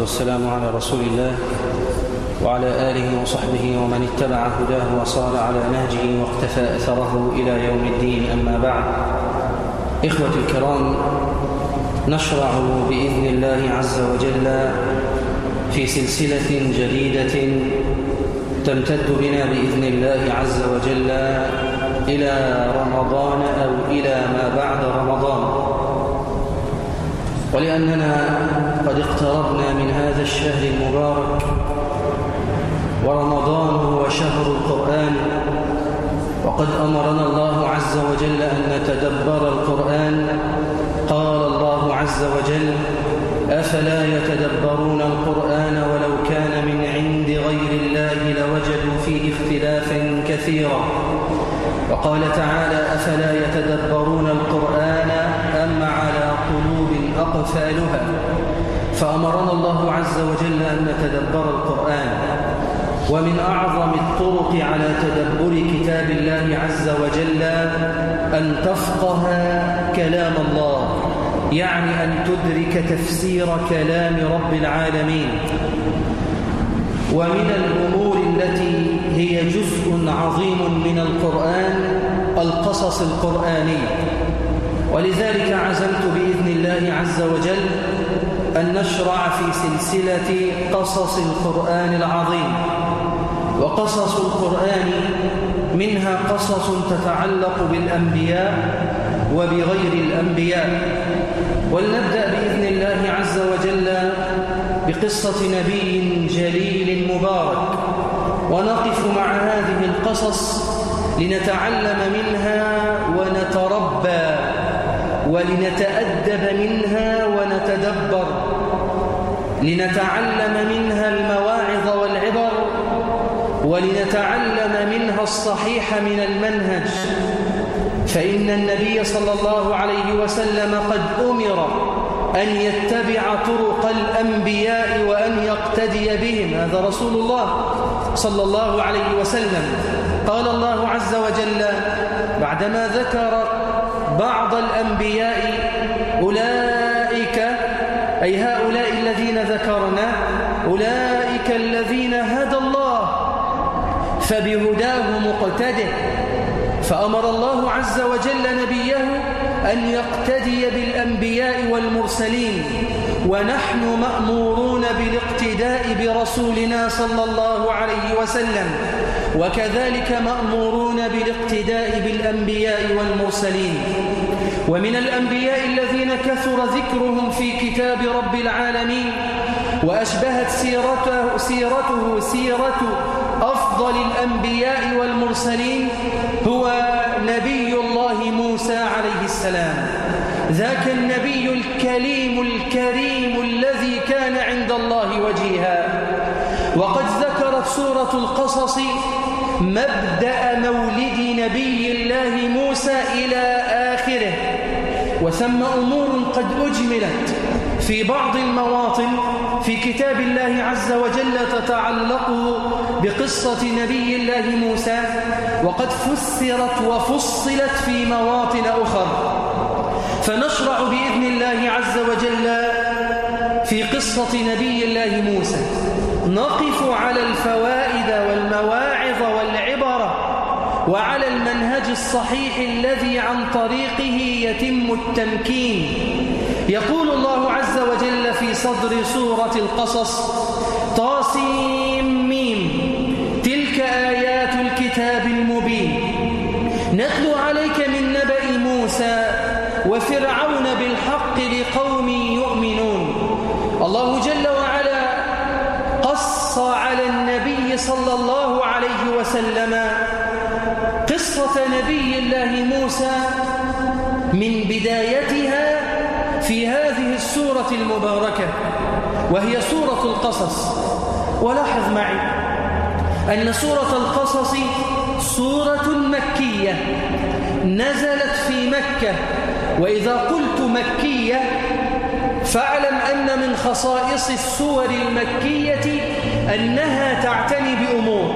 والسلام على رسول الله وعلى آله وصحبه ومن اتبع هداه وصار على نهجه واقتفى أثره إلى يوم الدين. أما بعد إخوة الكرام نشرع بإذن الله عز وجل في سلسلة جديدة تمتد بنا بإذن الله عز وجل إلى رمضان أو إلى ما بعد رمضان. ولأننا قد اقتربنا من هذا الشهر المبارك ورمضان هو شهر القرآن وقد أمرنا الله عز وجل أن نتدبر القرآن. قال الله عز وجل أفلا يتدبرون القرآن ولو كان من عند غير الله لوجدوا فيه اختلافا كثيرا. وقال تعالى أفلا يتدبرون القرآن أقفالها. فأمرنا الله عز وجل أن نتدبر القرآن. ومن أعظم الطرق على تدبر كتاب الله عز وجل أن تفقه كلام الله. يعني أن تدرك تفسير كلام رب العالمين. ومن الأمور التي هي جزء عظيم من القرآن القصص القرآني ولذلك عزمت بإذن الله عز وجل أن نشرع في سلسلة قصص القرآن العظيم. وقصص القرآن منها قصص تتعلق بالأنبياء وبغير الأنبياء. ولنبدأ بإذن الله عز وجل بقصة نبي جليل مبارك. ونقف مع هذه القصص لنتعلم منها ونتربى. ولنتأدب منها ونتدبر لنتعلم منها المواعظ والعبر ولنتعلم منها الصحيح من المنهج. فإن النبي صلى الله عليه وسلم قد أمر أن يتبع طرق الأنبياء وأن يقتدي بهم. هذا رسول الله صلى الله عليه وسلم. قال الله عز وجل بعدما ذكر بعض الأنبياء أولئك أي هؤلاء الذين ذكرنا أولئك الذين هدى الله فبهداه مقتده فأمر الله عز وجل نبيه أن يقتدي بالأنبياء والمرسلين ونحن مأمورون بالاقتداء برسولنا صلى الله عليه وسلم. وكذلك مأمورون بالاقتداء بالأنبياء والمرسلين. ومن الأنبياء الذين كثر ذكرهم في كتاب رب العالمين وأشبهت سيرته, سيرته سيرة أفضل الأنبياء والمرسلين هو نبي الله موسى عليه السلام. ذاك النبي الكليم الكريم الذي كان عند الله وجيها. وقد ذكرت سورة القصص مبدأ مولد نبي الله موسى إلى آخره وثم أمور قد أجملت في بعض المواطن في كتاب الله عز وجل تتعلق بقصة نبي الله موسى وقد فسرت وفصلت في مواطن أخر. فنشرع بإذن الله عز وجل في قصة نبي الله موسى. نقف على الفوائد والمواعظ والعبر وعلى المنهج الصحيح الذي عن طريقه يتم التمكين. يقول الله عز وجل في صدر سورة القصص طاسيم ميم تلك آيات الكتاب المبين. نتلو عليك من نبأ موسى وفرعون بالحق لقوم يؤمنون. الله جل وعلا قص على النبي صلى الله عليه وسلم قصة نبي الله موسى من بدايتها في هذه السورة المباركة وهي سورة القصص. ولاحظ معي أن سورة القصص سورة مكية نزلت في مكة وإذا قلت مكية فاعلم أن من خصائص السور المكية أنها تعتني بأمور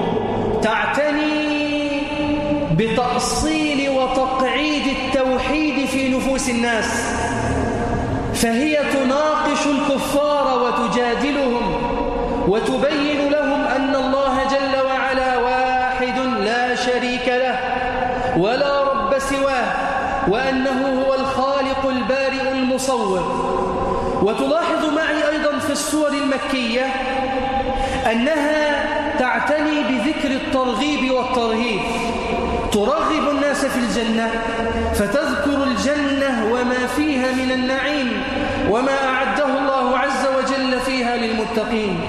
تعتني بتأصيل وتقعيد التوحيد في نفوس الناس. فهي تناقش الكفار وتجادلهم وتبين لهم أن الله جل وعلا واحد لا شريك له ولا رب سواه وأنه هو الخالق البارئ المصور. وتلاحظ معي أيضا في السور المكية أنها تعتني بذكر الترغيب والترهيب. ترغب الناس في الجنة فتذكر الجنة وما فيها من النعيم وما أعده الله عز وجل فيها للمتقين.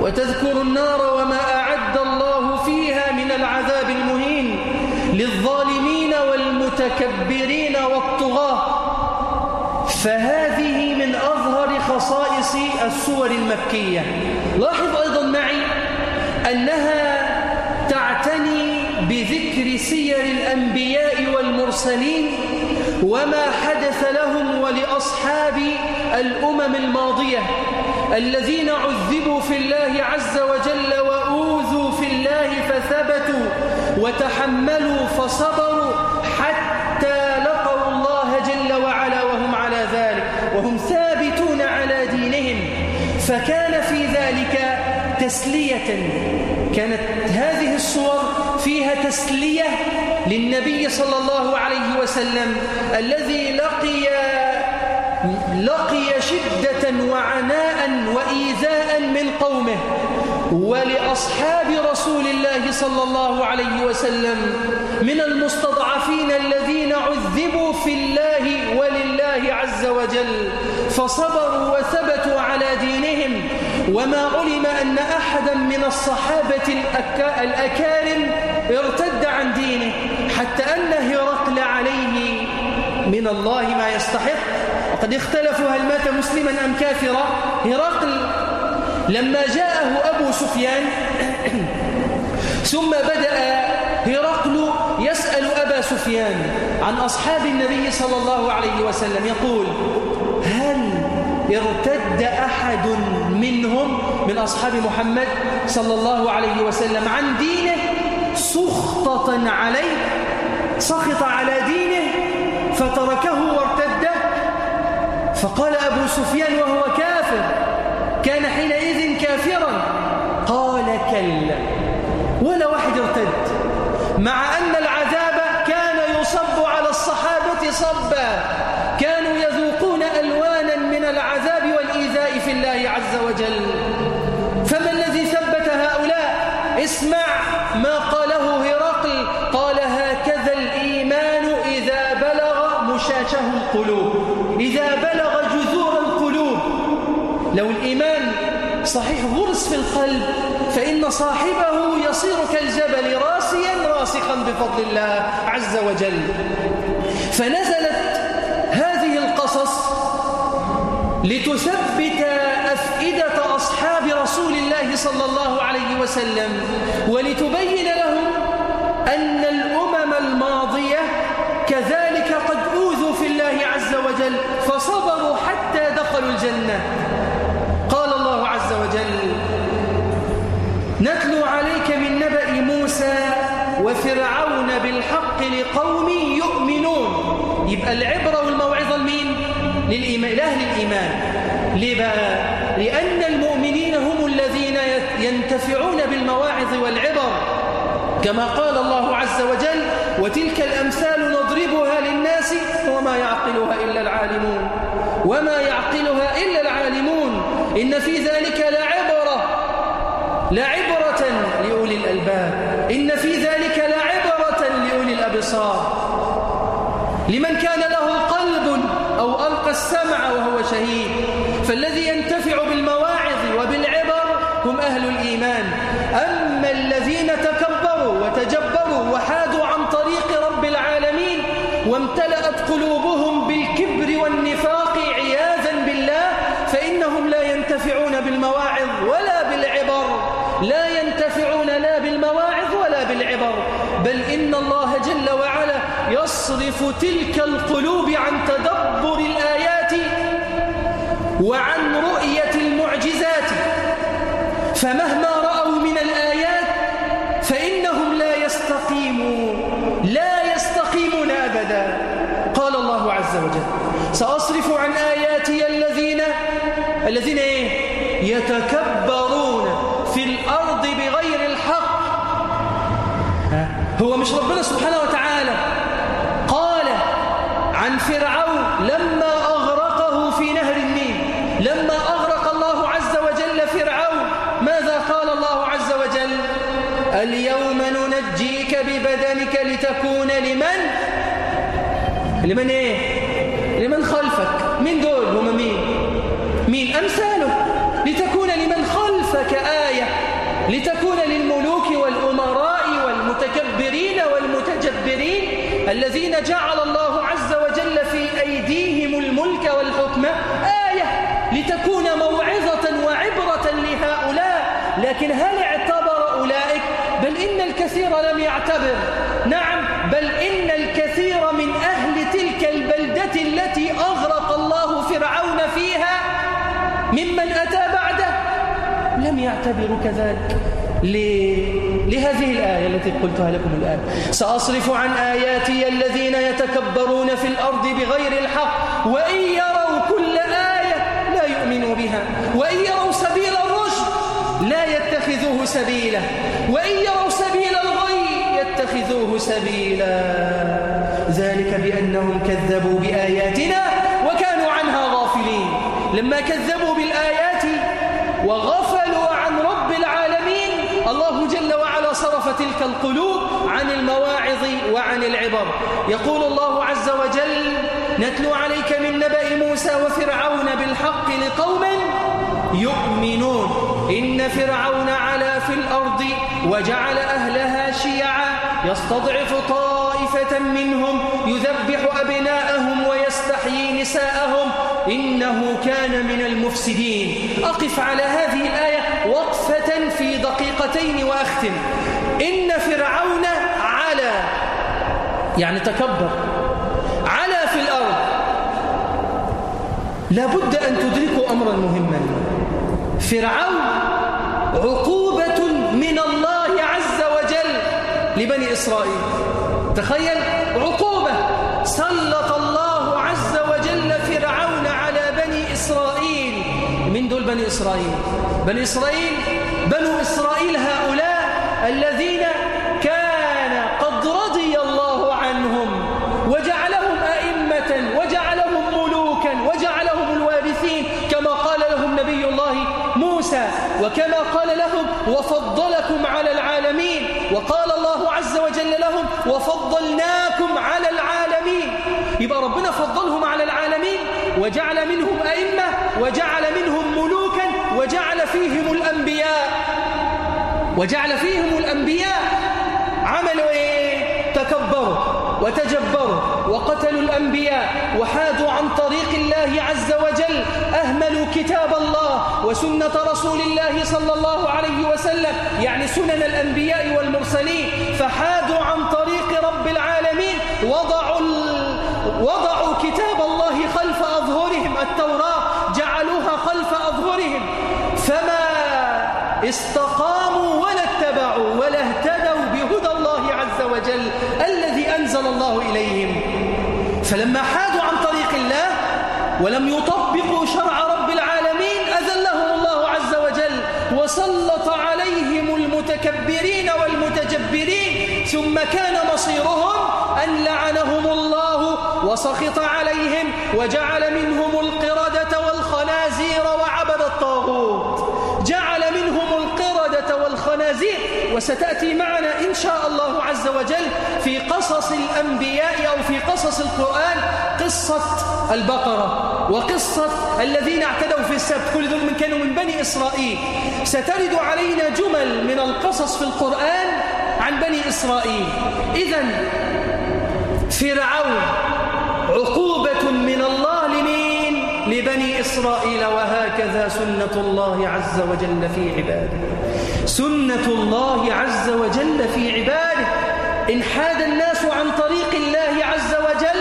وتذكر النار وما أعد الله فيها من العذاب المهين للظالمين والمتكبرين والطغاة. فهذه من أظهر خصائص السور المكية. لاحظ أنها تعتني بذكر سير الأنبياء والمرسلين وما حدث لهم ولأصحاب الأمم الماضية الذين عذبوا في الله عز وجل وأوذوا في الله فثبتوا وتحملوا فصبروا حتى لقوا الله جل وعلا وهم على ذلك وهم ثابتون على دينهم فكان في ذلك تسلية. كانت هذه الصور فيها تسلية للنبي صلى الله عليه وسلم الذي لقي لقي شدة وعناء وإيذاء من قومه. ولأصحاب رسول الله صلى الله عليه وسلم من المستضعفين الذين عذبوا في الله ولله عز وجل فصبروا وثبتوا على دينهم وما علم أن أحدا من الصحابة الأكارم ارتد عن دينه حتى أن هرقل عليه من الله ما يستحق. وقد اختلفوا هل مات مسلما أم كافرا. هرقل لما جاءه أبو سفيان ثم بدأ هرقل يسأل أبا سفيان عن أصحاب النبي صلى الله عليه وسلم. يقول ارتد أحد منهم من أصحاب محمد صلى الله عليه وسلم عن دينه سخطة عليه سخط على دينه فتركه وارتد فقال أبو سفيان وهو كافر كان حينئذ كافرا. قال كلا ولا واحد ارتد. مع أن العذاب كان يصب على الصحابة صبا كانوا يذوقون ألوانا من العذاب والإيذاء في الله عز وجل. فما الذي ثبت هؤلاء؟ اسمع ما قاله هرقل. قال هكذا الإيمان إذا بلغ مشاشه القلوب. إذا بلغ جذور القلوب. لو الإيمان صحيح غرس في القلب فإن صاحبه يصير كالجبل راسيا راسخا بفضل الله عز وجل. فنزلت هذه القصص لتثبت صلى الله عليه وسلم ولتبين لهم أن الأمم الماضية كذلك قد أوذوا في الله عز وجل فصبروا حتى دخلوا الجنة قال الله عز وجل نتلو عليك من نبأ موسى وفرعون بالحق لقوم يؤمنون يبقى العبرة والموعظة لمين؟ للإيمان لأهل الإيمان ليه بقى؟ لأن المؤمنين هم ينتفعون بالمواعظ والعبر كما قال الله عز وجل وتلك الأمثال نضربها للناس وما يعقلها إلا العالمون وما يعقلها إلا العالمون. إن في ذلك لعبرة لعبرة لأولي الألباب. إن في ذلك لعبرة لأولي الأبصار. لمن كان له قلب أو ألقى السمع وهو شهيد فالذي ينتفع بالمواعظ وبالعبر هم أهل الإيمان. أما الذين تكبروا وتجبروا وحادوا عن طريق رب العالمين وامتلأت قلوبهم بالكبر والنفاق عياذا بالله فإنهم لا ينتفعون بالمواعظ ولا بالعبر. لا ينتفعون لا بالمواعظ ولا بالعبر. بل إن الله جل وعلا يصرف تلك القلوب عن تدبر الآيات وعن رؤية المعجزات. فمهما رأوا من الآيات فإنهم لا يستقيمون لا يستقيمون أبدا قال الله عز وجل سأصرف عن آياتي الذين إيه؟ يتكبرون في الأرض بغير الحق. هو مش ربنا سبحانه وتعالى. قال عن فرعون لما أغرقه في نهر النيل لما أغرق الله عز وجل فرعون ماذا قال الله عز وجل؟ اليوم ننجيك ببدنك لتكون لمن؟ لمن لمن من دول هم مين؟ مين أمثاله لتكون لمن خلفك آية لتكون للملوك والأمراء والمتكبرين والمتجبرين الذين جعل الله عز وجل في أيديهم الملك والحكم آية لتكون موعظة وعبرة لهؤلاء. لكن هل اعتبر أولئك؟ بل إن الكثير لم يعتبر. لم يعتبروا كذلك لهذه الآية التي قلتها لكم الآن. سأصرف عن آياتي الذين يتكبرون في الأرض بغير الحق وإن يروا كل آية لا يؤمنوا بها وإن يروا سبيل الرشد لا يتخذوه سبيلا وإن يروا سبيل الغي يتخذوه سبيلا. ذلك بأنهم كذبوا بآياتنا وكانوا عنها غافلين. لما كذبوا بالآيات وغفلوا عن رب العالمين الله جل وعلا صرف تلك القلوب عن المواعظ وعن العبر. يقول الله عز وجل نتلو عليك من نبأ موسى وفرعون بالحق لقوم يؤمنون. إن فرعون علا في الأرض وجعل أهلها شيعا. يستضعف طائفة منهم يذبح أبناءهم ويستحيي نساءهم. إنه كان من المفسدين. أقف على هذه الآية وقفة في دقيقتين وأختم. إن فرعون علا يعني تكبر علا في الأرض. لابد أن تدركوا أمرا مهما. فرعون عقوبة من الله عز وجل لبني إسرائيل. تخيل عقوبة سلط الله عز وجل فرعون على بني إسرائيل. من دول بني إسرائيل؟ بني إسرائيل بنو إسرائيل هؤلاء الذين كان قد رضي الله عنهم وجعلهم أئمة وجعلهم ملوكا وجعلهم الوارثين كما قال لهم نبي الله موسى وكما قال لهم وفضلكم على العالمين وقال الله عز وجل لهم وفضلناكم على العالمين. يبقى ربنا فضلهم على العالمين وجعل منهم أئمة وجعل منهم ملوكا وجعل فيهم الأنبياء وجعل فيهم الأنبياء عملوا إيه؟ تكبروا وتجبروا وقتلوا الأنبياء وحادوا عن طريق الله عز وجل. أهملوا كتاب الله وسنة رسول الله صلى الله عليه وسلم يعني سنن الأنبياء والمرسلين. فحادوا عن طريق رب العالمين. وضعوا, وضعوا كتاب الله خلف أظهرهم. التوراة جعلوها خلف أظهرهم. فما استقاموا ولا اتبعوا ولا اهتدوا بهدى الله عز وجل الذي أنزل الله إليهم. فلما حادوا عن طريق الله ولم يطبقوا شرع رب العالمين أذلهم الله عز وجل وسلط عليهم المتكبرين والمتجبرين ثم كان مصيرهم أن لعنهم الله وسخط عليهم وجعل منهم القردة والخنازير وعبد الطاغوت جعل منهم القردة والخنازير وستأتي معنا إن شاء الله عز وجل في قصص الأنبياء أو في قصص القرآن قصة البقرة وقصة الذين اعتدوا في السبت. كل ذول من كانوا من بني إسرائيل. سترد علينا جمل من القصص في القرآن عن بني إسرائيل. إذا فرعون عقوبة من الله لمين؟ لبني إسرائيل وهكذا سنة الله عز وجل في عباده. سنة الله عز وجل في عباده. إن حاد الناس عن طريق الله عز وجل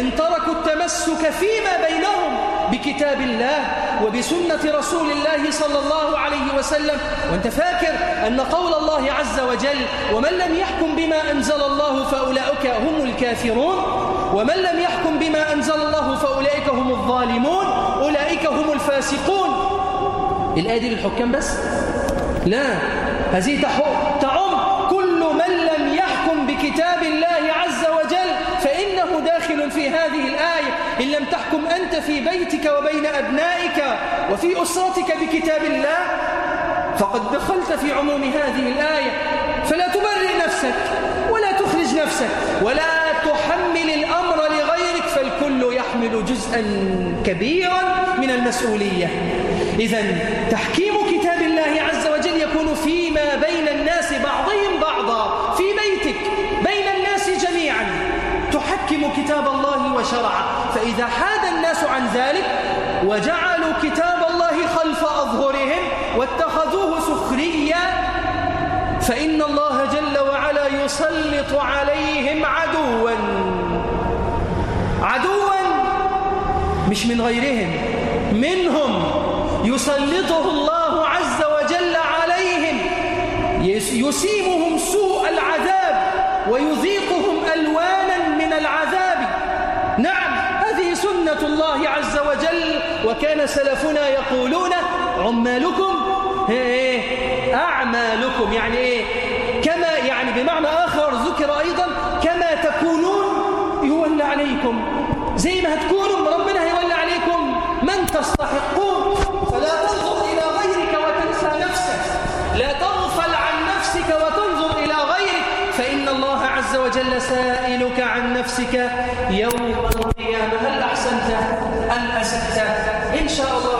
إن تركوا التمسك فيما بينهم بكتاب الله وبسنة رسول الله صلى الله عليه وسلم. وأنت فاكر أن قول الله عز وجل ومن لم يحكم بما أنزل الله فأولئك هم الكافرون ومن لم يحكم بما أنزل الله فأولئك هم الظالمون أولئك هم الفاسقون. الآية دي للحكام بس؟ لا هذه تعم كل من لم يحكم بكتاب الله عز وجل فإنه داخل في هذه الآية. إن لم تحكم أنت في بيتك وبين أبنائك وفي أسرتك بكتاب الله فقد دخلت في عموم هذه الآية. فلا تبرئ نفسك ولا تخرج نفسك ولا تحمل الأمر لغيرك فالكل يحمل جزءا كبيرا من المسؤولية. إذا تحكيم كتاب الله عز وجل يكون فيما بين الناس بعضهم بعضا في بيتك بين الناس جميعا تحكم كتاب وشرعه فإذا حاد الناس عن ذلك وجعلوا كتاب الله خلف أظهرهم واتخذوه سخريا فإن الله جل وعلا يسلط عليهم عدوا. عدوا مش من غيرهم منهم يسلطه الله عز وجل عليهم. يسيمهم سوء العذاب ويذيقهم ألوانا من العذاب. سنة الله عز وجل وكان سلفنا يقولون عمالكم؟ إيه أعمالكم يعني إيه؟ كما يعني بمعنى آخر ذكر أيضا كما تكونون يولى عليكم. زي ما هتكونوا ربنا هيولى عليكم. من تستحقون؟ فلا تنظر إلى غيرك وتنسى نفسك. لا تغفل عن نفسك وتنظر إلى غيرك. فإن الله عز وجل سائلك عن نفسك يوم الستة أسدت إن شاء الله